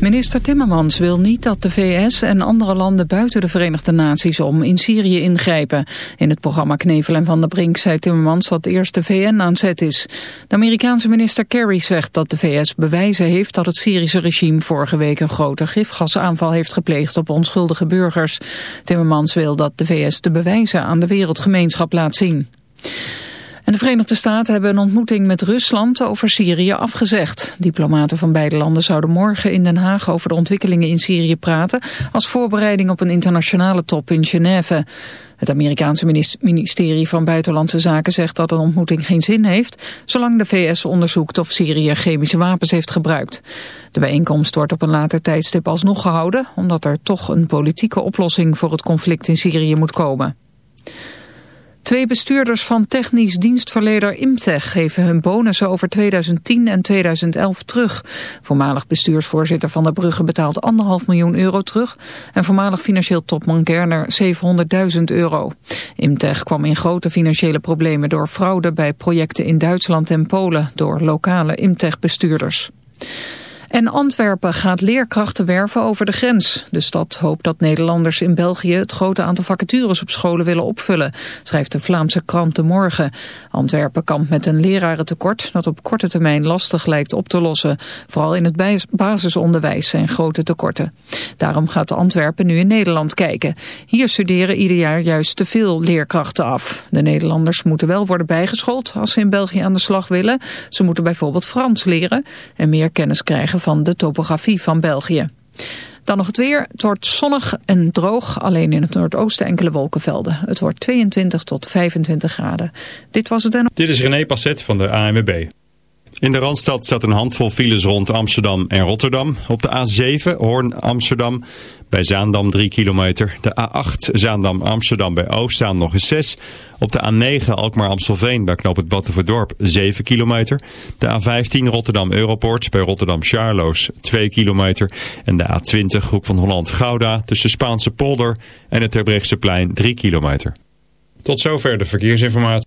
Minister Timmermans wil niet dat de VS en andere landen buiten de Verenigde Naties om in Syrië ingrijpen. In het programma Knevel en Van der Brink zei Timmermans dat eerst de VN aan zet is. De Amerikaanse minister Kerry zegt dat de VS bewijzen heeft dat het Syrische regime vorige week een grote gifgasaanval heeft gepleegd op onschuldige burgers. Timmermans wil dat de VS de bewijzen aan de wereldgemeenschap laat zien. En de Verenigde Staten hebben een ontmoeting met Rusland over Syrië afgezegd. Diplomaten van beide landen zouden morgen in Den Haag over de ontwikkelingen in Syrië praten... als voorbereiding op een internationale top in Genève. Het Amerikaanse ministerie van Buitenlandse Zaken zegt dat een ontmoeting geen zin heeft... zolang de VS onderzoekt of Syrië chemische wapens heeft gebruikt. De bijeenkomst wordt op een later tijdstip alsnog gehouden... omdat er toch een politieke oplossing voor het conflict in Syrië moet komen. Twee bestuurders van technisch dienstverlener Imtech geven hun bonussen over 2010 en 2011 terug. Voormalig bestuursvoorzitter Van der Brugge betaalt anderhalf miljoen euro terug en voormalig financieel topman Gerner 700.000 euro. Imtech kwam in grote financiële problemen door fraude bij projecten in Duitsland en Polen door lokale Imtech bestuurders. En Antwerpen gaat leerkrachten werven over de grens. De stad hoopt dat Nederlanders in België het grote aantal vacatures op scholen willen opvullen, schrijft de Vlaamse krant De Morgen. Antwerpen kampt met een lerarentekort dat op korte termijn lastig lijkt op te lossen. Vooral in het basisonderwijs zijn grote tekorten. Daarom gaat Antwerpen nu in Nederland kijken. Hier studeren ieder jaar juist te veel leerkrachten af. De Nederlanders moeten wel worden bijgeschoold als ze in België aan de slag willen. Ze moeten bijvoorbeeld Frans leren en meer kennis krijgen van de topografie van België. Dan nog het weer. Het wordt zonnig en droog. Alleen in het noordoosten enkele wolkenvelden. Het wordt 22 tot 25 graden. Dit was het en... Dit is René Passet van de ANWB. In de Randstad staat een handvol files rond Amsterdam en Rotterdam. Op de A7 Hoorn-Amsterdam bij Zaandam 3 kilometer. De A8 Zaandam-Amsterdam bij Oostzaan nog eens 6. Op de A9 Alkmaar-Amstelveen bij Knoop het Battenverdorp 7 kilometer. De A15 Rotterdam-Europoort bij Rotterdam-Charloes 2 kilometer. En de A20 Hoek van Holland-Gouda tussen Spaanse polder en het Terbrechtseplein 3 kilometer. Tot zover de verkeersinformatie.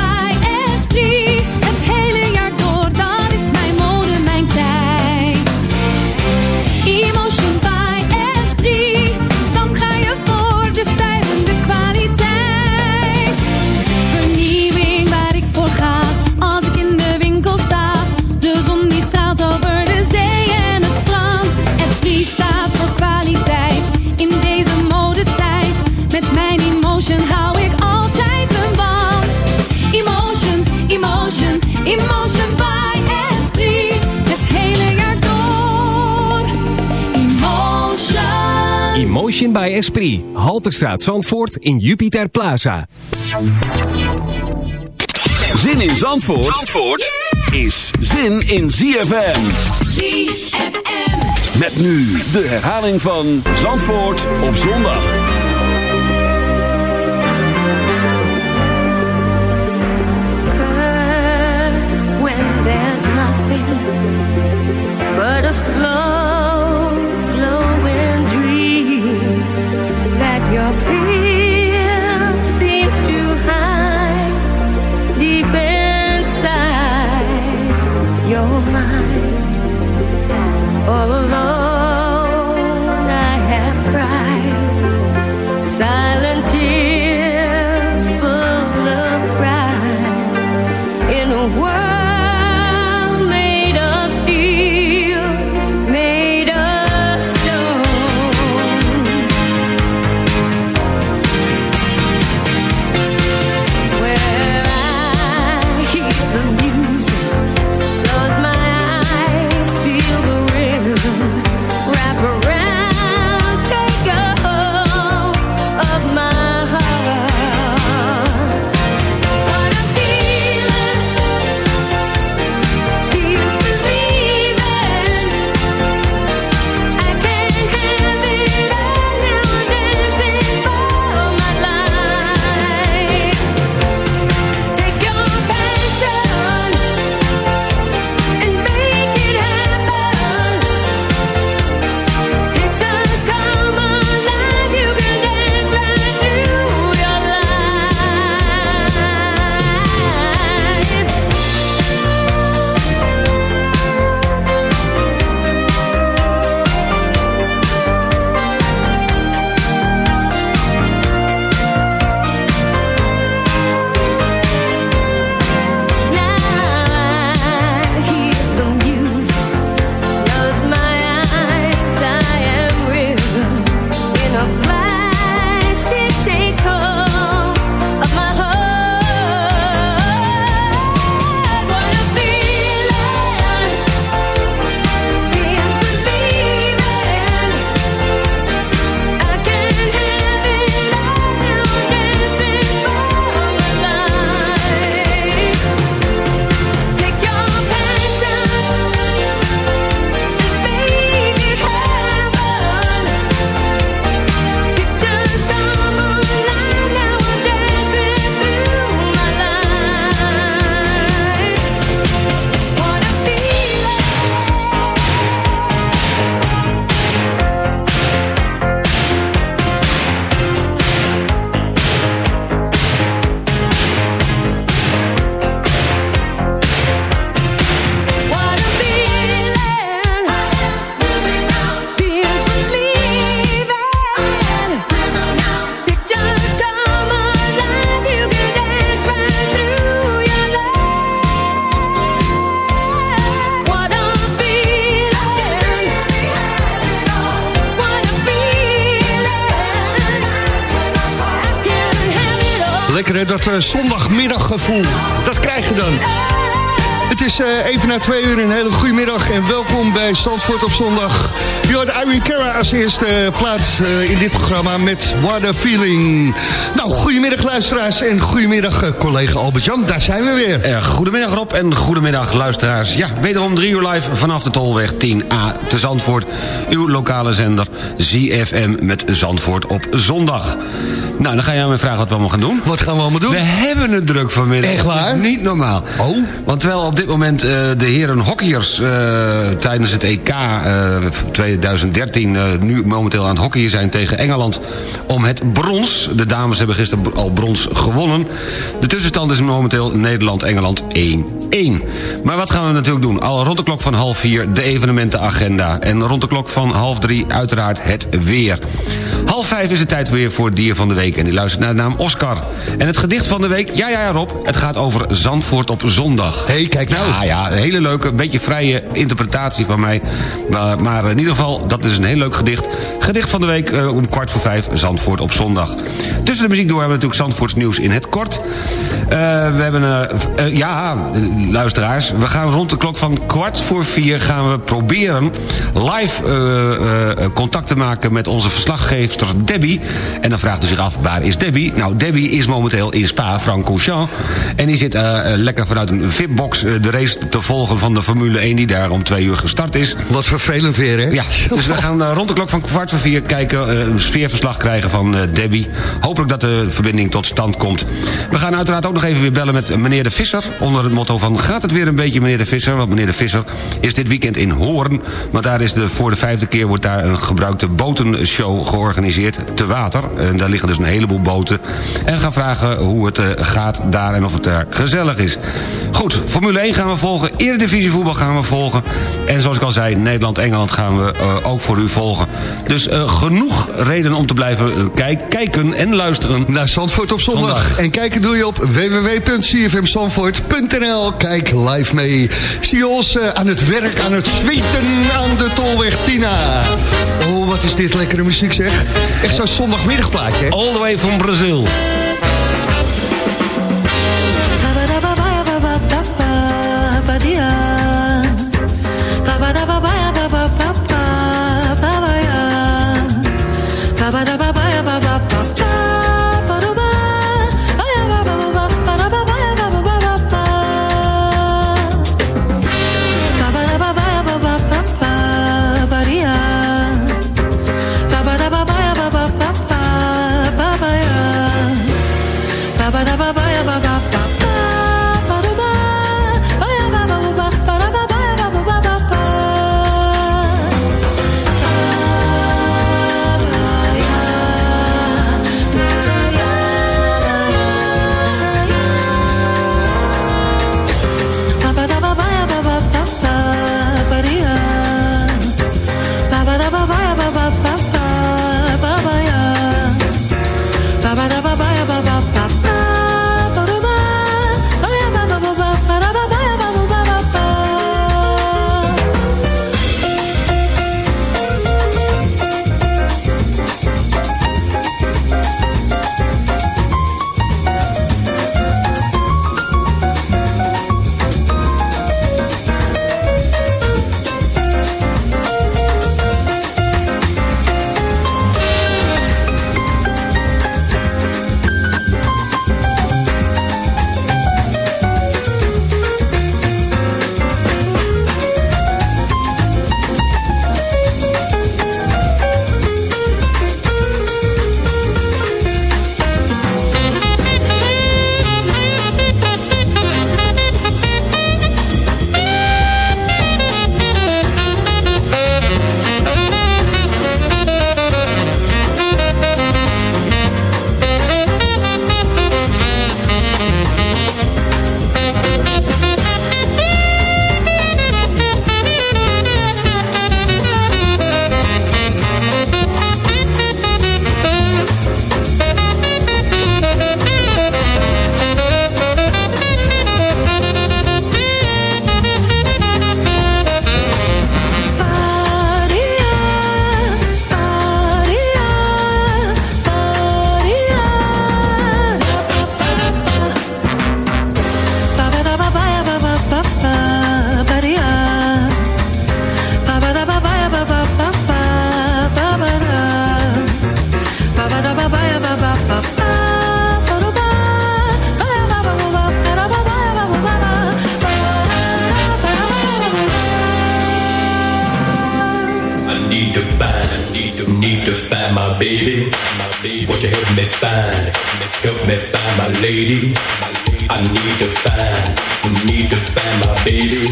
Esprit. Halterstraat Zandvoort in Jupiter Plaza. Zin in Zandvoort, Zandvoort is zin in ZFM. ZFM. Met nu de herhaling van Zandvoort op zondag. First, when there's nothing but a slow hè, dat eh, zondagmiddaggevoel. Dat krijg je dan. Is eh, even na twee uur een hele goede middag en welkom bij Zandvoort op zondag. Je hoort Irene Cara als eerste eh, plaats eh, in dit programma met What a Feeling. Nou, goedemiddag luisteraars en goedemiddag collega Albert-Jan, daar zijn we weer. Goedemiddag Rob en goedemiddag luisteraars. Ja, wederom drie uur live vanaf de Tolweg 10A te Zandvoort. Uw lokale zender ZFM met Zandvoort op zondag. Nou, dan ga je aan mij vragen wat we allemaal gaan doen. Wat gaan we allemaal doen? We hebben het druk vanmiddag. Echt waar? Niet normaal. Oh. Want terwijl op dit moment eh, de heren hockeyers eh, tijdens het EK eh, 2013... eh, nu momenteel aan het hockeyen zijn tegen Engeland om het brons. De dames hebben gisteren al brons gewonnen. De tussenstand is momenteel Nederland-Engeland 1-1. Maar wat gaan we natuurlijk doen? Al rond de klok van half vier de evenementenagenda. En rond de klok van half drie uiteraard het weer. Half vijf is het tijd weer voor Dier van de Week. En die luistert naar de naam Oscar. En het gedicht van de week, ja ja Rob... het gaat over Zandvoort op zondag. Hé, hey, kijk nou. Ja, ja, een hele leuke, een beetje vrije interpretatie van mij. Maar, maar in ieder geval, dat is een heel leuk gedicht. Gedicht van de week eh, om kwart voor vijf, Zandvoort op zondag. Tussen de muziek door hebben we natuurlijk Zandvoorts nieuws in het kort. Eh, we hebben, eh, ja, luisteraars, we gaan rond de klok van kwart voor vier... gaan we proberen live contact te maken met onze Debbie. En dan vraagt u zich af, waar is Debbie? Nou, Debbie is momenteel in Spa, Francorchamps. En die zit eh, eh, lekker vanuit een VIP-box de race te volgen van de Formule 1... die daar om twee uur gestart is. Wat vervelend weer, hè? Ja, dus we gaan eh, rond de klok van kwart voor vier kijken... eh, een sfeerverslag krijgen van eh, Debbie. Hopelijk dat de verbinding tot stand komt. We gaan uiteraard ook nog even weer bellen met meneer De Visser... onder het motto van gaat het weer een beetje meneer De Visser? Want meneer De Visser is dit weekend in Hoorn. Want daar is de, voor de vijfde keer wordt daar een gebruikte botenshow georganiseerd. Te water. En daar liggen dus een heleboel boten. En gaan vragen hoe het eh, gaat daar en of het daar gezellig is. Goed, Formule 1 gaan we volgen. Eredivisie voetbal gaan we volgen. En zoals ik al zei, Nederland-Engeland gaan we eh, ook voor u volgen. Dus eh, genoeg reden om te blijven kijk- kijken en luisteren. Naar Zandvoort op zondag. Zondag. En kijken doe je op www.cfmzandvoort.nl. Kijk live mee. Zie je ons aan het werk, aan het zweten aan de Tolweg Tina. Oh, wat is dit lekkere muziek zeg. Echt zo'n zondagmiddagplaatje. All the way from Brazil. Find, need to, need to find my baby. My baby. Won't you help me find, help me find my lady? I need to find, need to find my baby.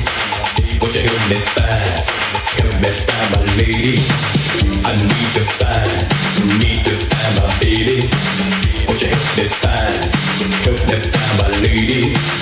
Won't you help me find, help me find my lady? I need to find, need to find my baby. Won't you help me find, help me find my lady?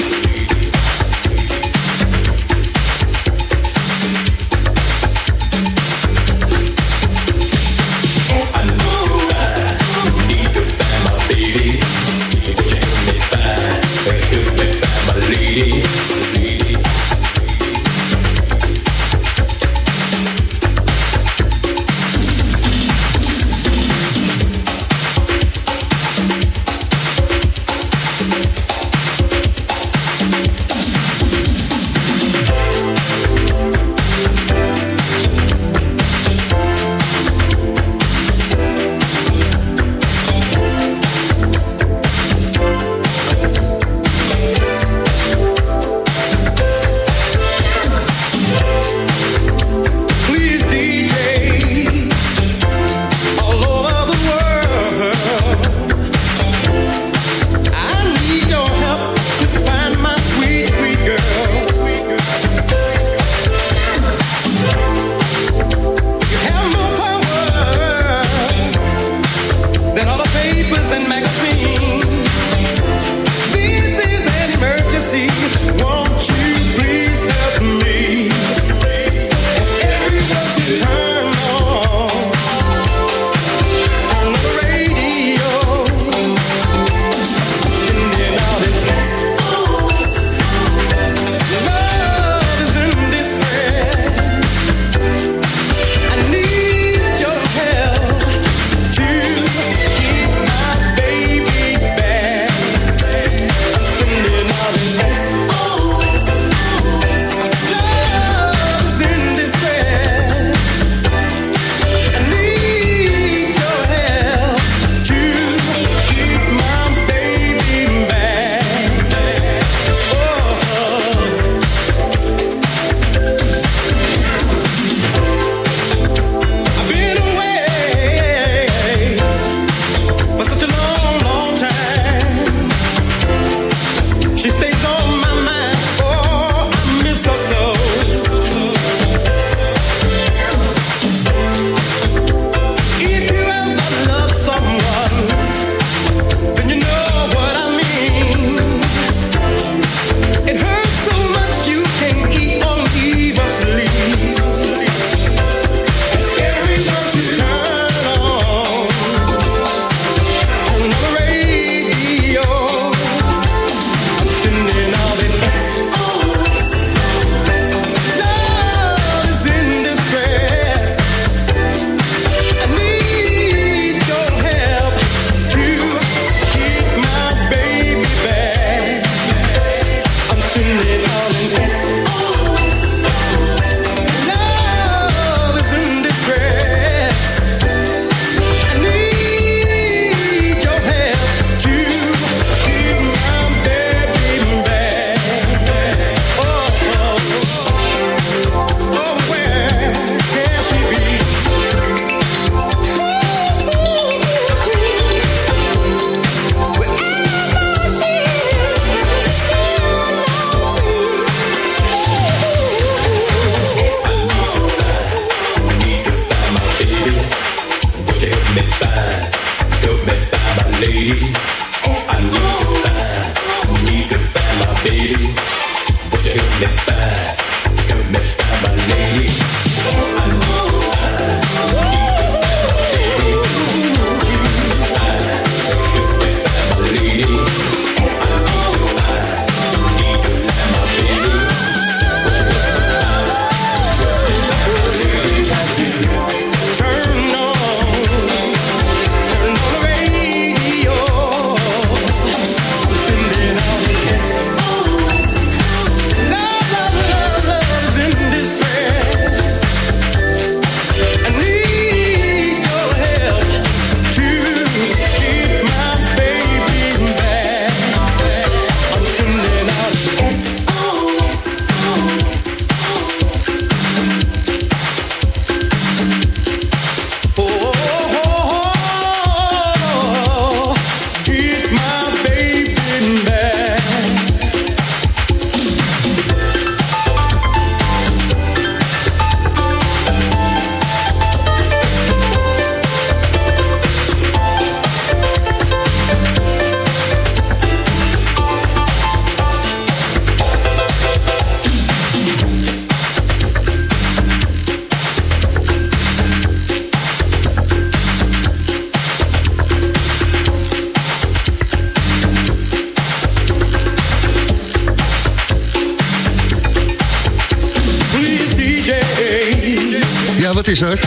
Is er?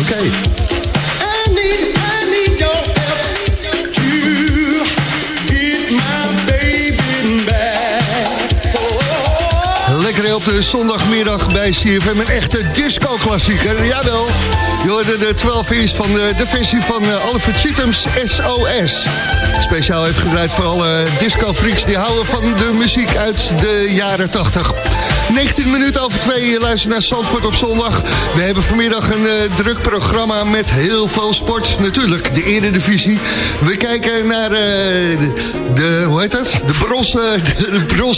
Oké. Lekker op de zondagmiddag bij CFM. Een echte disco-klassieker. Jawel. Je hoorde de 12 inch van de, versie van uh, Oliver Cheatham's SOS. Speciaal heeft gedraaid voor alle disco-freaks die houden van de muziek uit de jaren 80. 19 minuten over twee, je luistert naar Zandvoort op zondag. We hebben vanmiddag een uh, druk programma met heel veel sport. Natuurlijk, de Eredivisie. We kijken naar uh, de, hoe heet dat? De bronzen,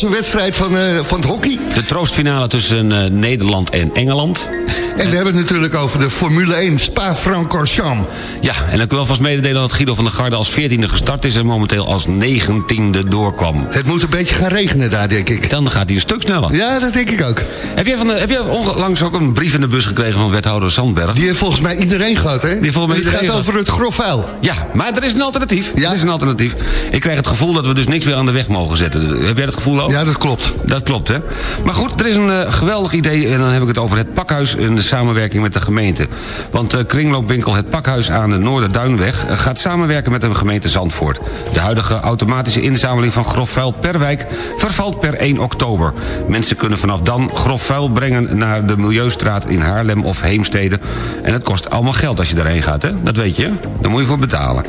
de wedstrijd van, uh, van het hockey. De troostfinale tussen Nederland en Engeland. En we hebben het natuurlijk over de Formule 1 Spa-Francorchamps. Ja, en ik wil vast mededelen dat Guido van der Garde als 14e gestart is... en momenteel als 19e doorkwam. Het moet een beetje gaan regenen daar, denk ik. Dan gaat hij een stuk sneller. Ja, dat denk ik ook. Heb jij, van de, heb jij onlangs ook een brief in de bus gekregen van wethouder Sandberg? Die heeft volgens mij iedereen gehad, hè? Die volgens mij het gaat over het grof vuil. Ja, maar er is een alternatief. Ja? Er is een alternatief. Ik krijg het gevoel dat we dus niks meer aan de weg mogen zetten. Heb jij dat gevoel ook? Ja, dat klopt. Dat klopt, hè? Maar goed, er is een uh, geweldig idee... en dan heb ik het over het pakhuis in de samenwerking met de gemeente. Want uh, kringloopwinkel Het Pakhuis aan de Noorderduinweg... Uh, gaat samenwerken met de gemeente Zandvoort. De huidige automatische inzameling van grof vuil per wijk... vervalt per 1 oktober. Mensen kunnen vanaf dan grof vuil brengen naar de Milieustraat in Haarlem of Heemstede. En het kost allemaal geld als je daarheen gaat, hè? Dat weet je, daar moet je voor betalen.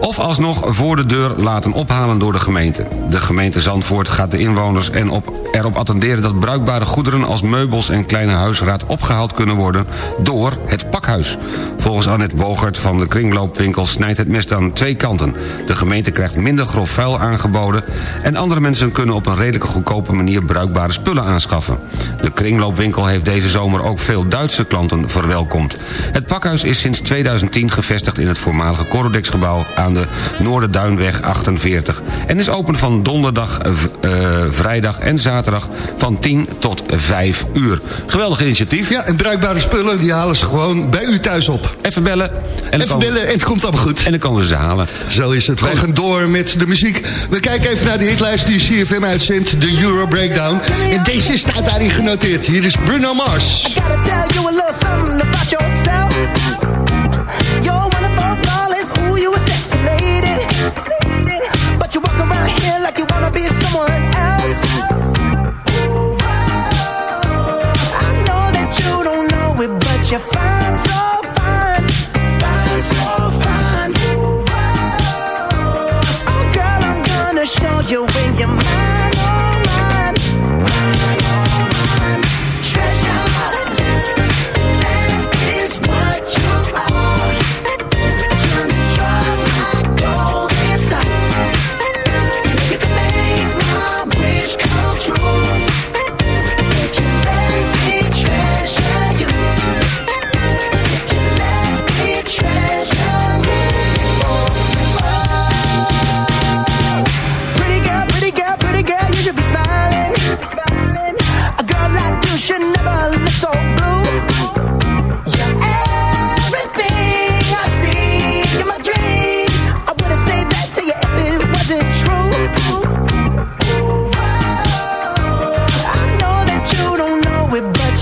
Of alsnog voor de deur laten ophalen door de gemeente. De gemeente Zandvoort gaat de inwoners en op, erop attenderen... dat bruikbare goederen als meubels en kleine huisraad opgehaald kunnen worden... door het pakhuis. Volgens Annette Bogert van de kringloopwinkel snijdt het mes aan twee kanten. De gemeente krijgt minder grof vuil aangeboden... en andere mensen kunnen op een redelijke goedkope manier bruikbare spullen aanschaffen. De kringloopwinkel heeft deze zomer ook veel Duitse klanten verwelkomd. Het pakhuis is sinds 2010 gevestigd in het voormalige Corodex-gebouw... aan de Noorderduinweg 48... en is open van donderdag, uh, vrijdag en zaterdag van 10 tot 5 uur. Geweldig initiatief. Ja, en bruikbare spullen die halen ze gewoon bij u thuis op. Even bellen. En even bellen en het komt allemaal goed. En dan komen we ze halen. Zo is het. Wij gaan door met de muziek. We kijken even naar de hitlijst die CFM uitzendt. De Euro Breakdown. En deze staat daarin genoteerd. Hier is Bruno Mars. I gotta tell you a little something about yourself.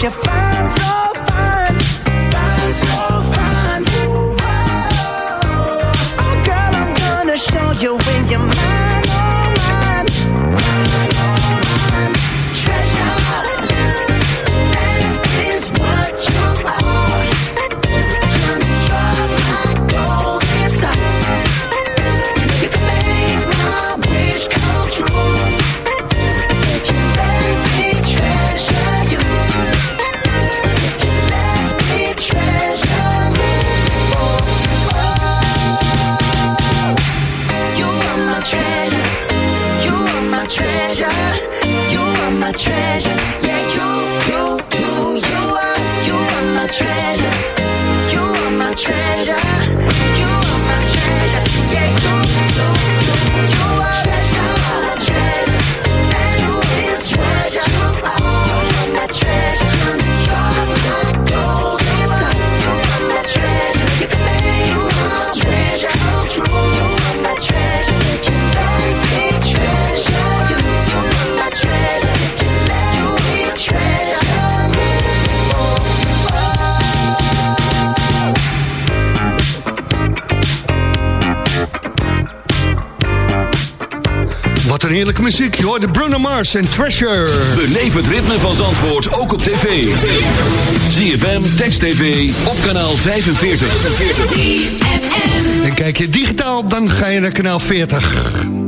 you find so heerlijke muziek. Je hoort de Bruno Mars en Treasure. Beleef het ritme van Zandvoort ook op tv. ZFM, Text TV, op kanaal 45. En kijk je digitaal, dan ga je naar kanaal 40.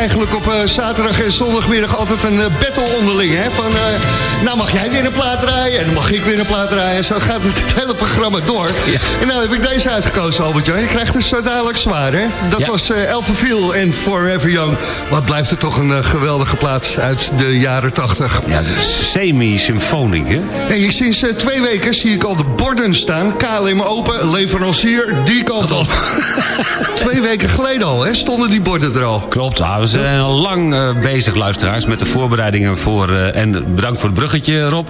Eigenlijk op eh, zaterdag en zondagmiddag altijd een eh, battle mag jij weer een plaat draaien en dan mag ik weer een plaat draaien. Zo gaat het, het hele programma door. En nou heb ik deze uitgekozen, Albert-Jan. Je krijgt het zo dadelijk zwaar, hè? Dat was uh, Elfenviel en Forever Young. Wat blijft het toch een eh, geweldige plaat uit de jaren 80. Ja, semi-symfoniek, hè? Sinds eh, twee weken zie ik al de borden staan. KLM open, leverancier, die kant op. twee weken geleden al, hè, stonden die borden er al. Klopt, ah, we zijn al lang bezig, luisteraars... met de voorbereidingen voor... en bedankt voor het bruggetje, Rob.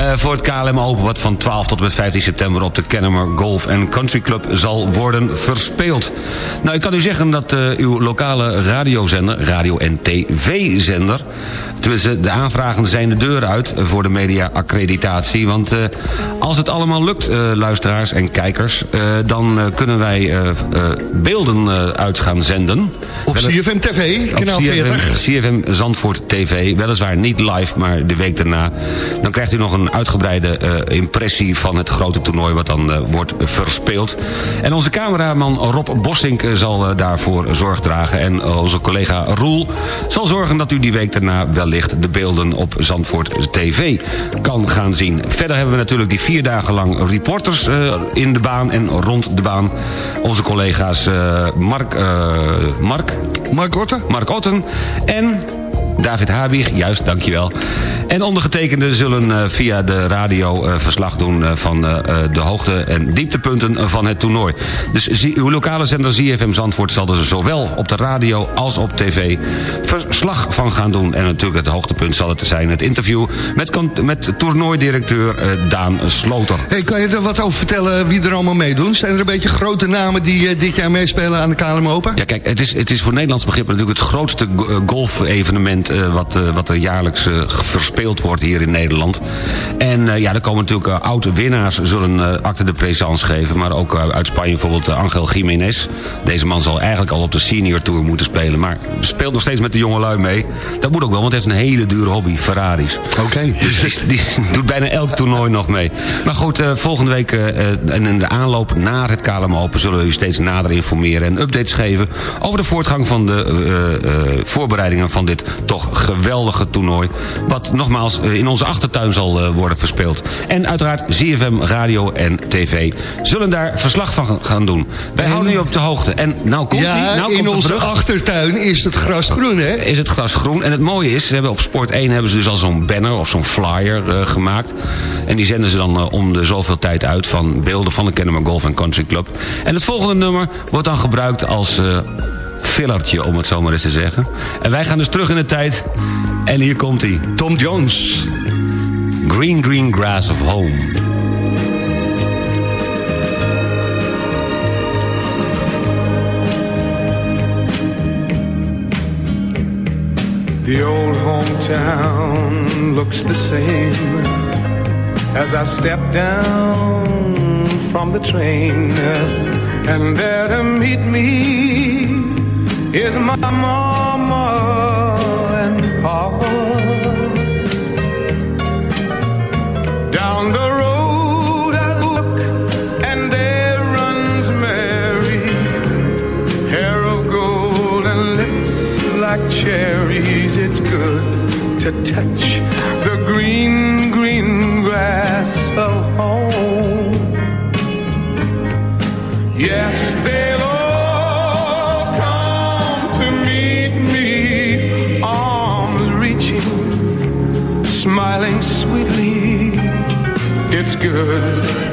Eh, voor het KLM Open, wat van 12 tot en met 15 september... op de Kennemer Golf Country Club zal worden verspeeld. Nou, ik kan u zeggen dat eh, uw lokale radiozender... radio- en tv-zender... tenminste, de aanvragen zijn de deur uit... voor de media-accreditatie. Want eh, als het allemaal lukt, luisteraars en kijkers... dan kunnen wij beelden uit gaan zenden. Op CFM TV, op kanaal CFM, 40. CFM Zandvoort TV. Weliswaar niet live, maar de week daarna. Dan krijgt u nog een uitgebreide eh, impressie van het grote toernooi... wat dan eh, wordt verspeeld. En onze cameraman Rob Bossink eh, zal daarvoor zorg dragen. En onze collega Roel zal zorgen dat u die week daarna... wellicht de beelden op Zandvoort TV kan gaan zien. Verder hebben we natuurlijk die vier dagen lang reporters in de baan en rond de baan. Onze collega's Mark, Mark Mark Otten. Mark Otten en David Habig, juist, dankjewel. En ondergetekenden zullen eh, via de radio eh, verslag doen eh, van de hoogte- en dieptepunten van het toernooi. Dus uw lokale zender ZFM Zandvoort zal er zowel op de radio als op tv verslag van gaan doen. En natuurlijk het hoogtepunt zal het zijn het interview met, met toernooidirecteur Daan Sloter. Hey, kan je er wat over vertellen wie er allemaal meedoen? Zijn er een beetje grote namen die dit jaar meespelen aan de KLM Open? Ja, kijk, het is, het is voor Nederlands begrip natuurlijk het grootste go- eh, wat, eh, wat er jaarlijks eh, verspeeld wordt hier in Nederland. En ja, er komen natuurlijk oude winnaars zullen acte de présence geven... maar ook uit Spanje bijvoorbeeld Angel Jiménez. Deze man zal eigenlijk al op de senior tour moeten spelen... maar speelt nog steeds met de jonge lui mee. Dat moet ook wel, want hij heeft een hele dure hobby, Ferraris. Oké. Dus die, die doet bijna elk toernooi nog mee. Maar goed, volgende week en in de aanloop naar het KLM Open... zullen we u steeds nader informeren en updates geven... over de voortgang van de voorbereidingen van dit toch geweldige toernooi. Wat nogmaals eh, in onze achtertuin zal eh, worden verspeeld. En uiteraard ZFM Radio en TV zullen daar verslag van gaan doen. Wij houden u op de hoogte. En nou komt ja, nou in komt onze achtertuin is het gras groen, hè? Is het gras groen. En het mooie is, ze hebben op Sport 1 hebben ze dus al zo'n banner of zo'n flyer eh, gemaakt. En die zenden ze dan om de zoveel tijd uit van beelden van de Kennemer Golf Country Club. En het volgende nummer wordt dan gebruikt als fillertje, om het zo maar eens te zeggen. En wij gaan dus terug in de tijd. En hier komt hij. Tom Jones. Green Green Grass of Home. The old hometown looks the same as I step down from the train. And there to meet me is my mama and papa. Down the road I look and there runs Mary, hair of gold and lips like cherries. It's good to touch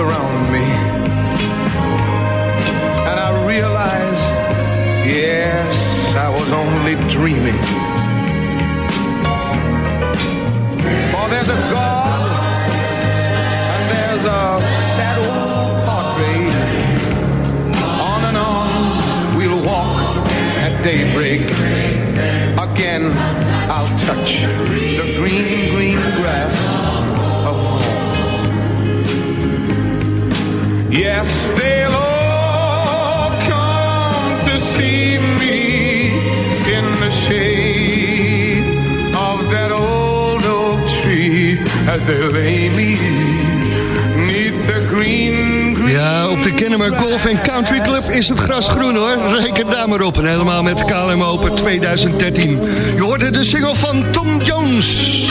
Surround me. And I realize, yes, I was only dreaming. For there's a God and there's a sad old portrait. On and on we'll walk at daybreak. Again, Ja, op de Kennemer Golf Country Club is het gras groen hoor. Reken daar maar op. En helemaal met de KLM Open 2013. Je hoorde de single van Tom Jones.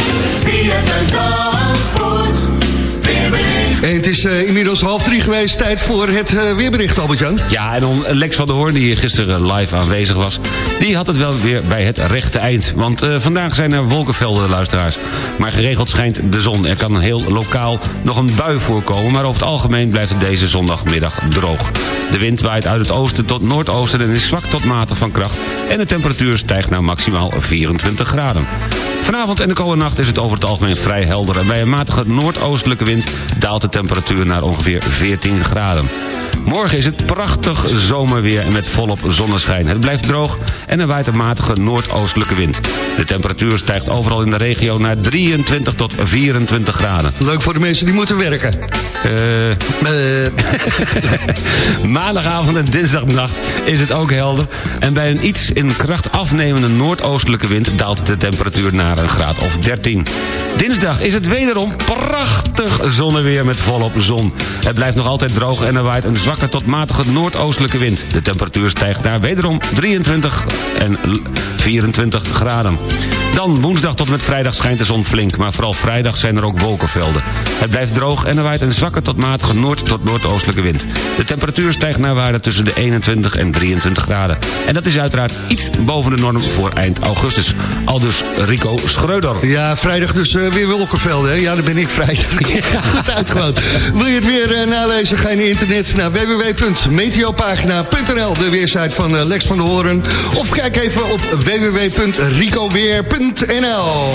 En het is eh, inmiddels half drie geweest. Tijd voor het eh, weerbericht, Albert-Jan. Ja, en dan Lex van der Hoorn, die gisteren live aanwezig was... die had het wel weer bij het rechte eind. Want eh, vandaag zijn er wolkenvelden, luisteraars. Maar geregeld schijnt de zon. Er kan heel lokaal nog een bui voorkomen... maar over het algemeen blijft het deze zondagmiddag droog. De wind waait uit het oosten tot noordoosten... en is zwak tot matig van kracht... en de temperatuur stijgt naar maximaal 24 graden. Vanavond en de komende nacht is het over het algemeen vrij helder... en bij een matige noordoostelijke wind daalt de temperatuur naar ongeveer 14 graden. Morgen is het prachtig zomerweer met volop zonneschijn. Het blijft droog en er waait een matige noordoostelijke wind. De temperatuur stijgt overal in de regio naar 23 tot 24 graden. Leuk voor de mensen die moeten werken. Eh, Maandagavond en dinsdagnacht is het ook helder. En bij een iets in kracht afnemende noordoostelijke wind... daalt de temperatuur naar een graad of 13. Dinsdag is het wederom prachtig zonneweer met volop zon. Het blijft nog altijd droog en er waait een zwakke tot matige noordoostelijke wind. De temperatuur stijgt naar wederom 23 en 24 graden. Dan woensdag tot met vrijdag schijnt de zon flink... maar vooral vrijdag zijn er ook wolkenvelden. Het blijft droog en er waait een zwakke tot matige noord- tot noordoostelijke wind. De temperatuur stijgt naar waarde tussen de 21 en 23 graden. En dat is uiteraard iets boven de norm voor eind augustus. Al dus Rico Schreuder. Ja, vrijdag dus eh, weer wolkenvelden. Hè? Ja, dan ben ik vrijdag. Goed uitgewoond. Wil je het weer eh, nalezen? Ga je naar internet naar www.meteopagina.nl De weersite van eh, Lex van der Hoorn. Of kijk even op www.ricoweer.nl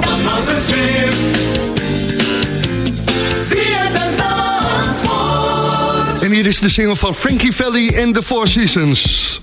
Dat was het weer. En hier is de single van Frankie Valli en The Four Seasons.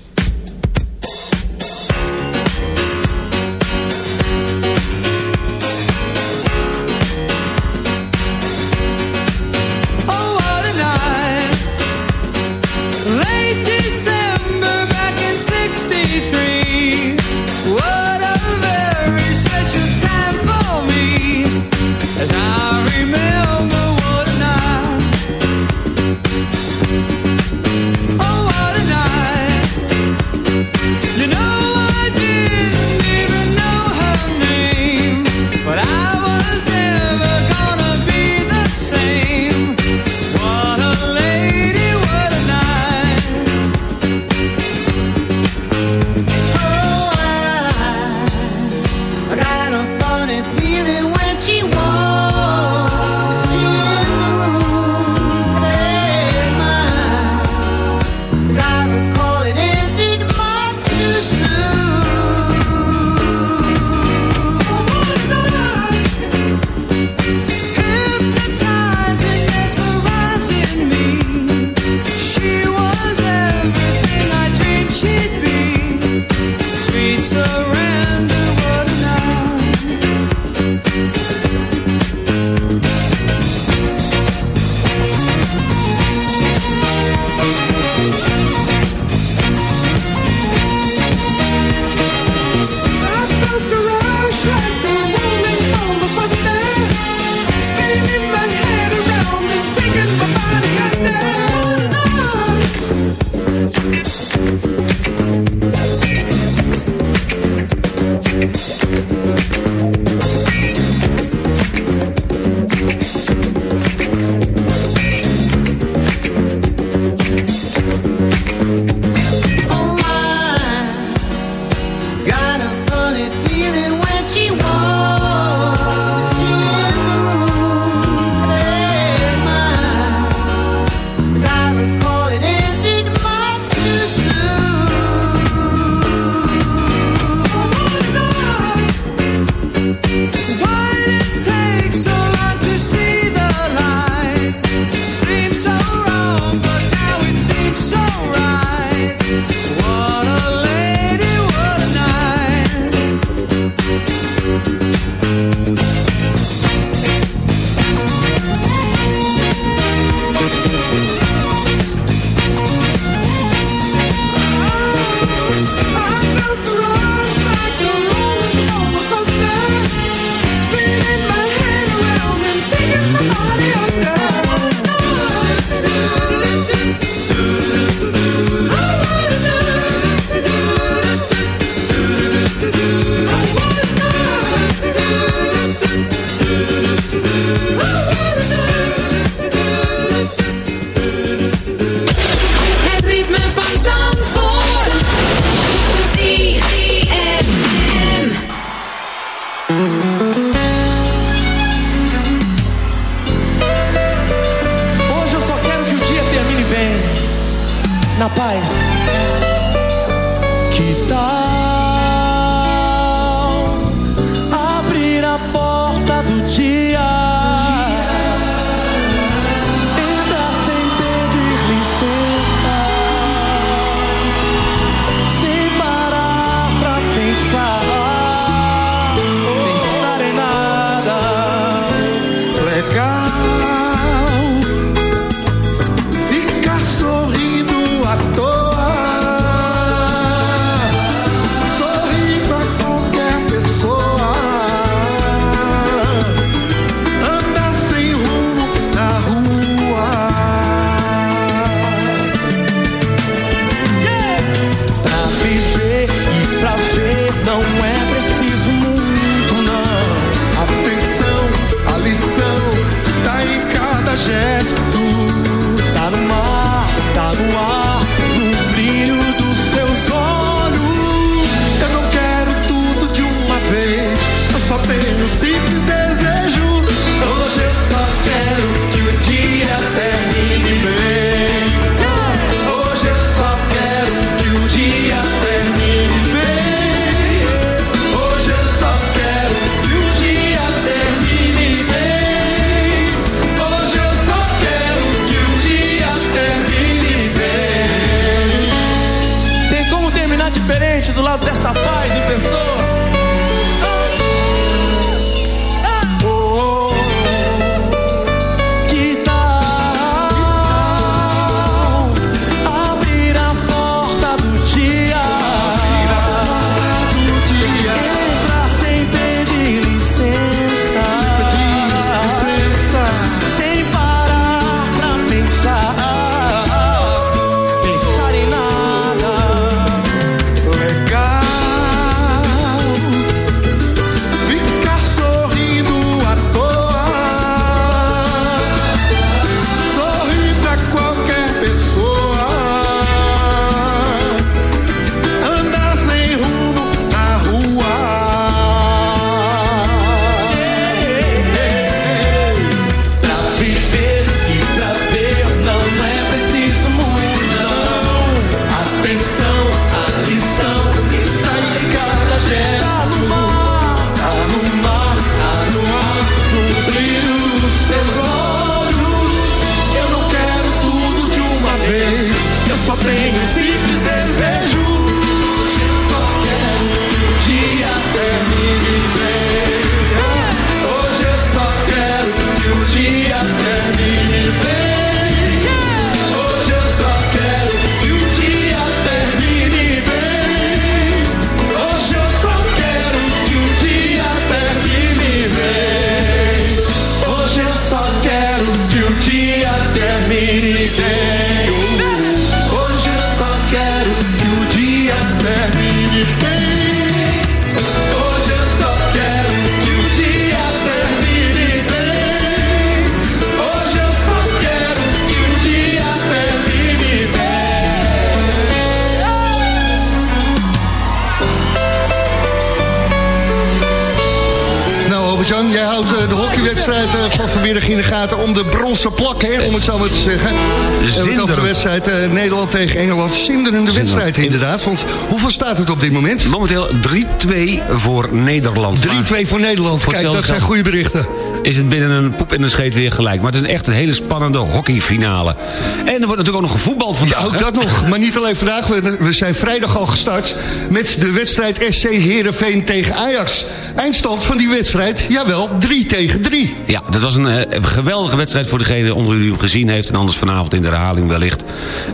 Zeggen. De wedstrijd eh, Nederland tegen Engeland. Zinderende wedstrijd inderdaad, want hoeveel staat het op dit moment? Momenteel 3-2 voor Nederland. 3-2 voor Nederland, Voor kijk, dat zijn goede berichten. Is het binnen een poep en een scheet weer gelijk. Maar het is echt een hele spannende hockeyfinale. En er wordt natuurlijk ook nog gevoetbald vandaag. Ja, ook dat nog. Maar niet alleen vandaag. We, we zijn vrijdag al gestart met de wedstrijd SC Heerenveen tegen Ajax. Eindstand van die wedstrijd, jawel, 3 tegen 3. Ja, dat was een eh, geweldige wedstrijd voor degene onder u die hem gezien heeft... en anders vanavond in de herhaling wellicht.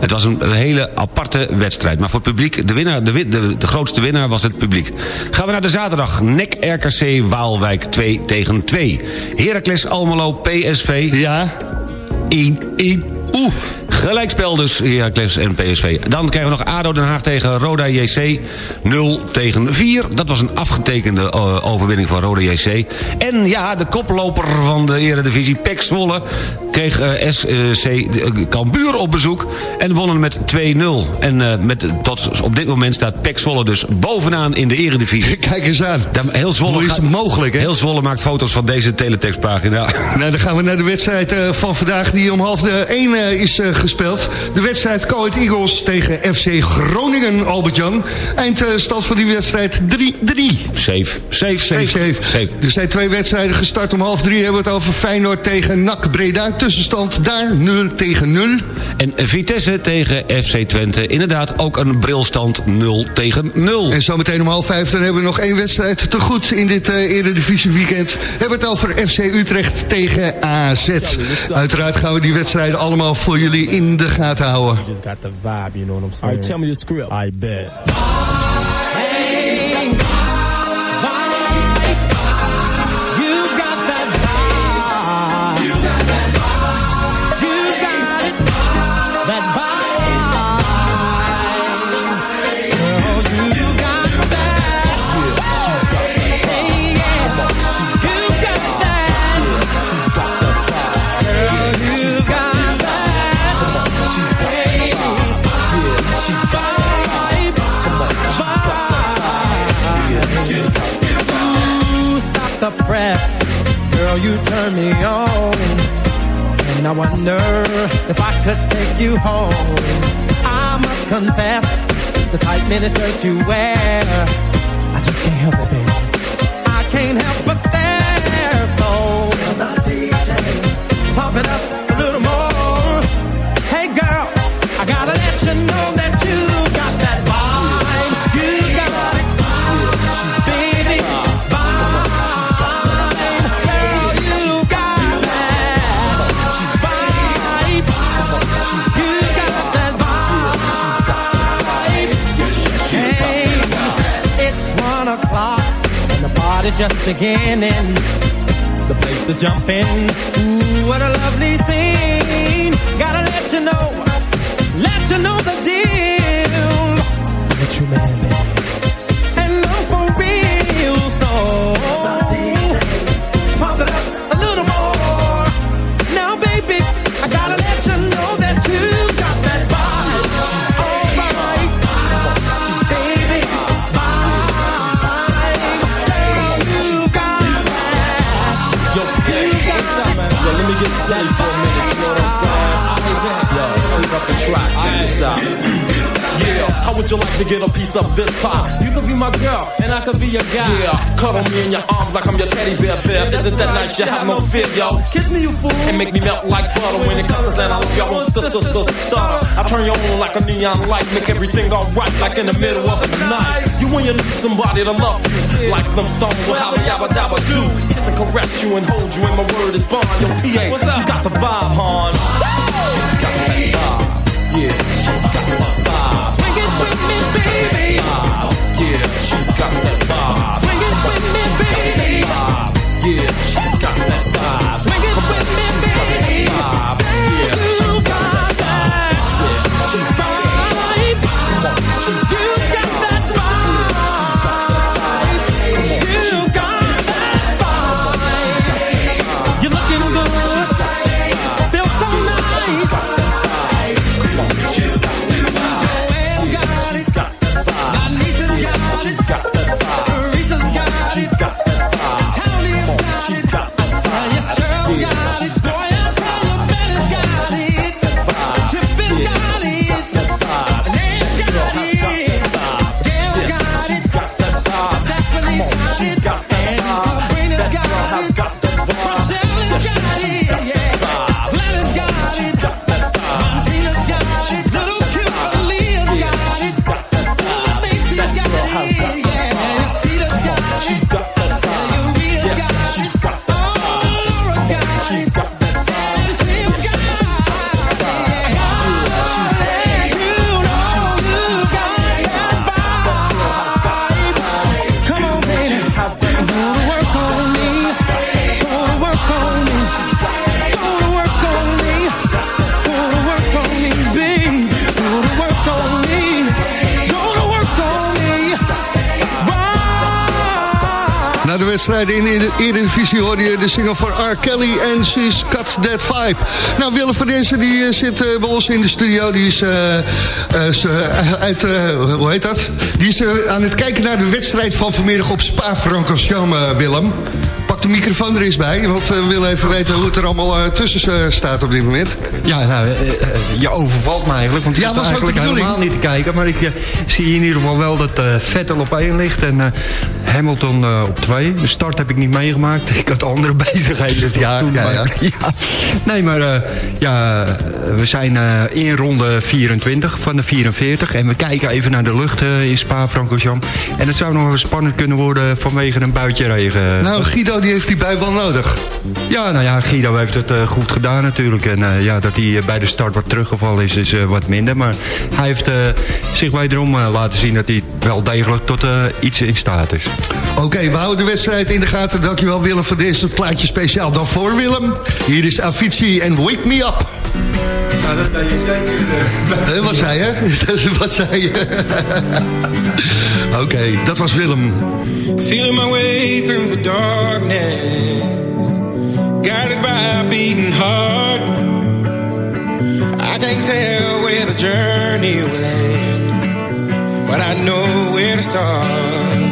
Het was een hele aparte wedstrijd. Maar voor het publiek, de, winnaar, de, win- de, de grootste winnaar was het publiek. Gaan we naar de zaterdag. NEC RKC Waalwijk 2 tegen 2. Heracles Almelo PSV. Ja. 1 1 Oeh, gelijkspel dus, Heracles en PSV. Dan krijgen we nog ADO Den Haag tegen Roda JC. 0 tegen 4. Dat was een afgetekende eh, overwinning van Roda JC. En ja, de koploper van de Eredivisie, PEC Zwolle... kreeg eh, SC eh, Cambuur op bezoek en wonnen met 2-0. En met, tot op dit moment staat PEC Zwolle dus bovenaan in de Eredivisie. Kijk eens aan. Heel Zwolle Hoe is het mogelijk, hè? Heel Zwolle maakt foto's van deze teletextpagina. Nou, dan gaan we naar de wedstrijd van vandaag die om half de 1 eh, is eh, gespeeld. De wedstrijd Coed Eagles tegen FC Groningen, Albert-Jan. Eindstand van die wedstrijd 3-3. Safe, safe, safe, Safe, safe. Er zijn twee wedstrijden gestart om half drie. Hebben we het over Feyenoord tegen NAC Breda. Tussenstand daar 0 tegen 0. En Vitesse tegen FC Twente. Inderdaad ook een brilstand 0 tegen 0. En zometeen om half vijf dan hebben we nog één wedstrijd te goed in dit eh Eredivisie weekend. Hebben we het over FC Utrecht tegen AZ. Uiteraard gaan we die wedstrijden allemaal voor jullie in de gaten houden. just got the vibe, you know what I'm saying? All right, tell me the script. I bet. Girl, you turn me on. And I wonder if I could take you home. I must confess, the tight miniskirt you wear. I just can't help it, baby. I can't help but stare. Just beginning. The place is jumping. Ooh, what a lovely scene. Yeah, how would you like to get a piece of this pie? You could be my girl, and I could be your guy. Yeah, cuddle me in your arms like I'm your teddy bear, bear. Isn't that nice? You have no fear, yo. Kiss me, you fool. And make me melt like butter when it comes to. I love y'all on sister, sister. I turn you on like a neon light, make everything alright like in the middle of the night. You when you need somebody to love you, like them stones will have a yabba dabba do. Kiss and caress you and hold you, and my word is bond. Yo, PA, she's got the vibe, hon. She's got that vibe. Yeah, she's de single van R. Kelly en She's Got That Vibe. Nou, Willem van Densen die eh, zit eh, bij ons in de studio. Die is, eh, uit, hoe heet dat? Die is aan het kijken naar de wedstrijd van vanmiddag op Spa-Francorchamps, Willem. Pak de microfoon er eens bij, want we willen even weten hoe het er allemaal tussen staat op dit moment. Ja, nou, je overvalt me eigenlijk. Want ik Ja, was eigenlijk helemaal niet te kijken. Maar ik zie in ieder geval wel dat Vettel op één ligt en Hamilton eh, op twee. De start heb ik niet meegemaakt. Ik had andere bezigheden. Ja, toen, ja, ja. ja. Nee, maar eh, ja, we zijn eh, in ronde 24 van de 44. En we kijken even naar de lucht in Spa-Francorchamps. En het zou nog even spannend kunnen worden vanwege een buitje regen. Nou, Guido die heeft die bui wel nodig. Ja, nou ja, Guido heeft het goed gedaan natuurlijk. En ja, dat hij bij de start wat teruggevallen is, is wat minder. Maar hij heeft zich wederom laten zien dat hij wel degelijk tot iets in staat is. Oké, we houden de wedstrijd in de gaten. Dankjewel Willem voor deze plaatje speciaal dan voor Willem. Hier is Avicii en Wake Me Up. Nou, dat ben je zeker. Wat zei je? wat zei je? Oké, dat was Willem. Feeling my way through the darkness, guided by a beating heart. I can't tell where the journey will end, but I know where to start.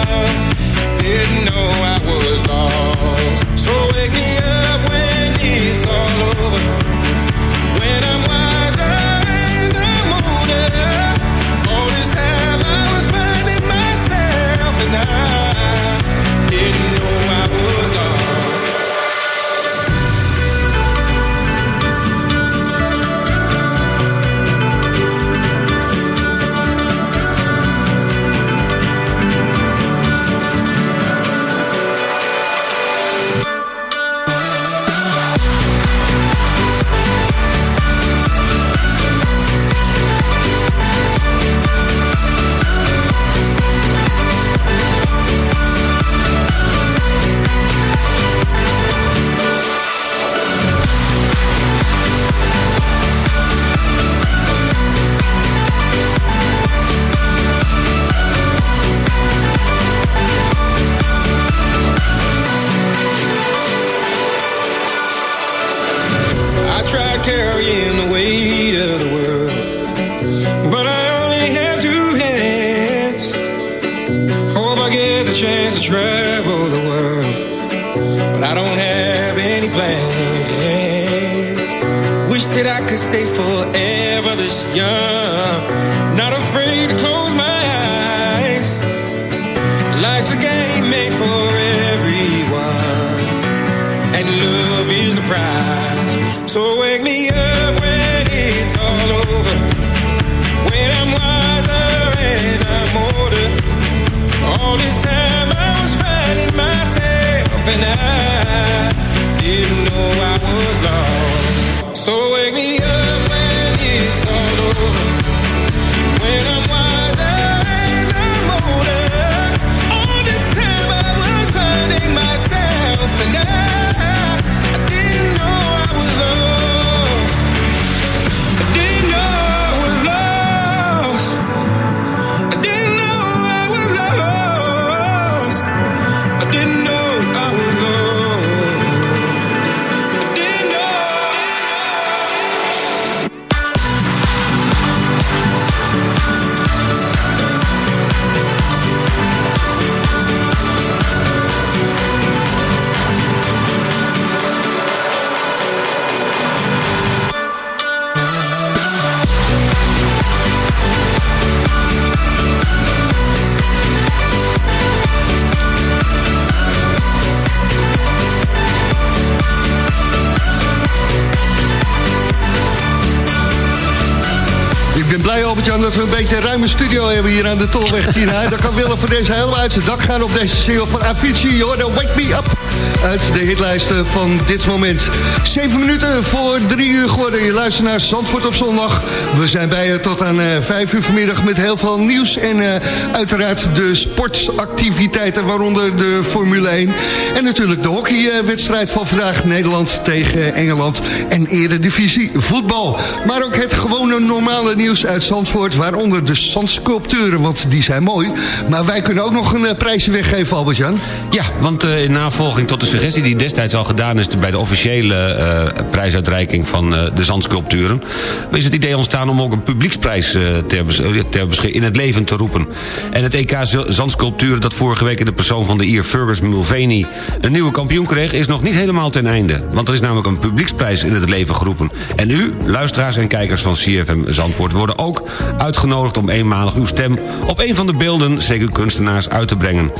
aan de Tolweg Tina. Dat kan Willem voor deze helemaal uit zijn dak gaan op deze single van Avicii. Hoor, dan Wake Me Up uit de hitlijsten van dit moment. Zeven minuten voor drie uur geworden. Je luistert naar Zandvoort op zondag. We zijn bij je tot aan eh, vijf uur vanmiddag met heel veel nieuws. En eh, uiteraard de sportactiviteiten, waaronder de Formule 1. En natuurlijk de hockeywedstrijd van vandaag. Nederland tegen Engeland. En eredivisie voetbal. Maar ook het gewone normale nieuws uit Zandvoort. Waaronder de zandsculpturen, want die zijn mooi. Maar wij kunnen ook nog een eh, prijsje weggeven, Albert-Jan. Ja, want eh, in navolging tot de suggestie die destijds al gedaan is... bij de officiële eh, prijsuitreiking van eh, de zandsculpturen... is het idee ontstaan om ook een publieksprijs ter, ter in het leven te roepen. En het EK Zandsculpturen dat vorige week in de persoon van de Ier Fergus Mulvaney... een nieuwe kampioen kreeg, is nog niet helemaal ten einde. Want er is namelijk een publieksprijs in het leven geroepen. En u, luisteraars en kijkers van CFM Zandvoort... worden ook uitgenodigd om eenmalig uw stem op een van de beelden... CQ kunstenaars uit te brengen.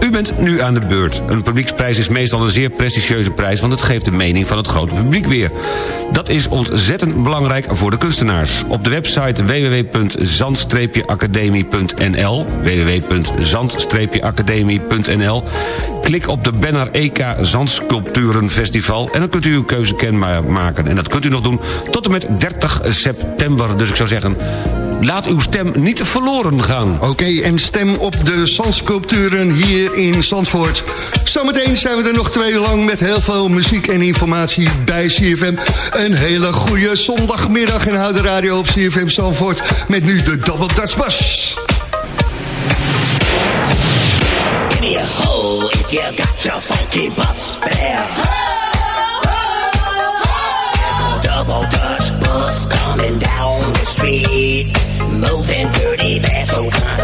U bent nu aan de Een publieksprijs is meestal een zeer prestigieuze prijs... want het geeft de mening van het grote publiek weer. Dat is ontzettend belangrijk voor de kunstenaars. Op de website www.zand-academie.nl www.zand-academie.nl Klik op de banner EK Zandsculpturenfestival... en dan kunt u uw keuze kenbaar maken. En dat kunt u nog doen tot en met 30 september. Dus ik zou zeggen, laat uw stem niet verloren gaan. Oké, en stem op de zandsculpturen hier in Zandvoort. Zometeen zijn we er nog twee uur lang met heel veel muziek en informatie bij CFM. Een hele goede zondagmiddag en houd de radio op CFM Zandvoort... met nu de Double Dutch Bus. Give me a if you got your funky bus fare. There's a double Dutch bus coming down the street,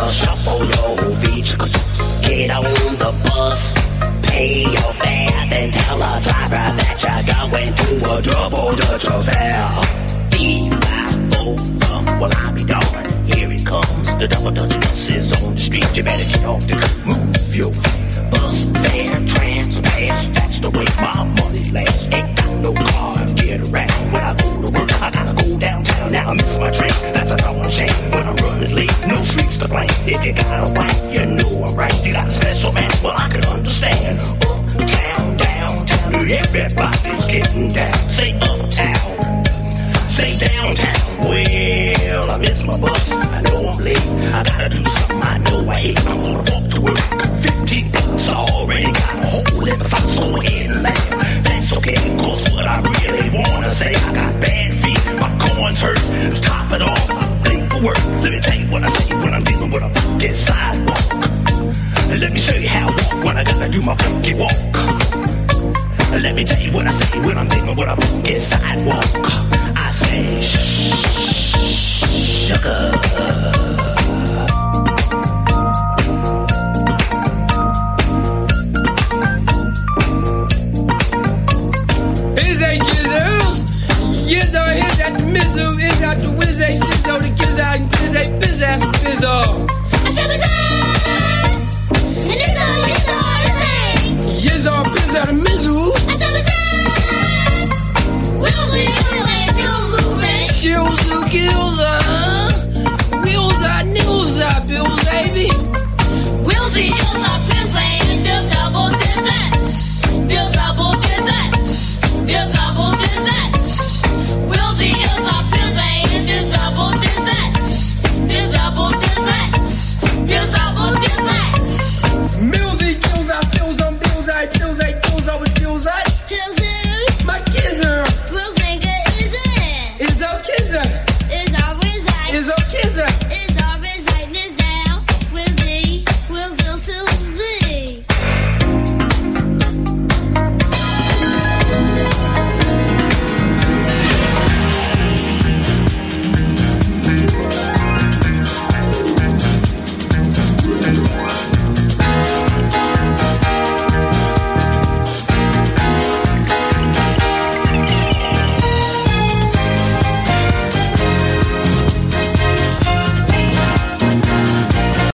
of shuffle your feet. Get on the bus, pay your fare, then tell the driver that you're going to a double Dutch affair. Well I'll be darned. Here it comes, the double Dutch bus is on the street. You better get off the move your bus fare trans pass. That's the way my money lasts. Ain't got no car get around. When I go to work, I gotta go downtown. Now I miss my train. That's a darn shame. When I'm running late, no streets to blame. If you got a wife, you know I'm right. You got a special man, well I can understand. Uptown, downtown, everybody's getting down. Say uptown. Say downtown, well, I miss my bus. I know I'm late. I gotta do something I know I hate. I'm gonna walk to work. 15 bucks, I already got a hole in the socks. Go ahead and laugh. That's okay, cause what I really wanna